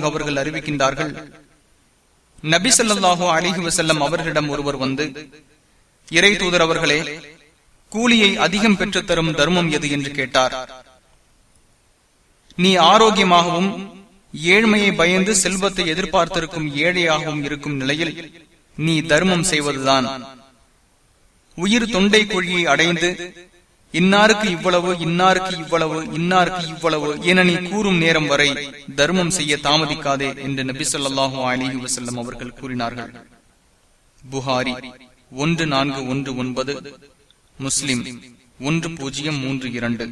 அவர்கள் அறிவிக்கின்றார்கள் நபி ஸல்லல்லாஹு அலிஹி வசல்லம் அவர்களிடம் ஒருவர் வந்து இறை தூதர் அவர்களே கூலியை அதிகம் பெற்றுத் தரும் தர்மம் எது? என்று கேட்டார். நீ ஆரோக்கியமாகவும் ஏழ்மையை பயந்து செல்வத்தை எதிர்பார்த்திருக்கும் ஏழையாகவும் இருக்கும் நிலையில் நீ தர்மம் செய்வதுதான். உயிர் தொண்டை குழியை அடைந்து இன்னாருக்கு இவ்வளவு இன்னாருக்கு இவ்வளவு இன்னாருக்கு இவ்வளவு என நீ கூறும் நேரம் வரை தர்மம் செய்ய தாமதிக்காதே என்று நபி சொல்லாஹு அலிஹி வசல்லம் அவர்கள் கூறினார்கள். புகாரி ஒன்று நான்கு ஒன்று ஒன்பது முஸ்லிம் ஒன்று பூஜ்ஜியம் மூன்று இரண்டு.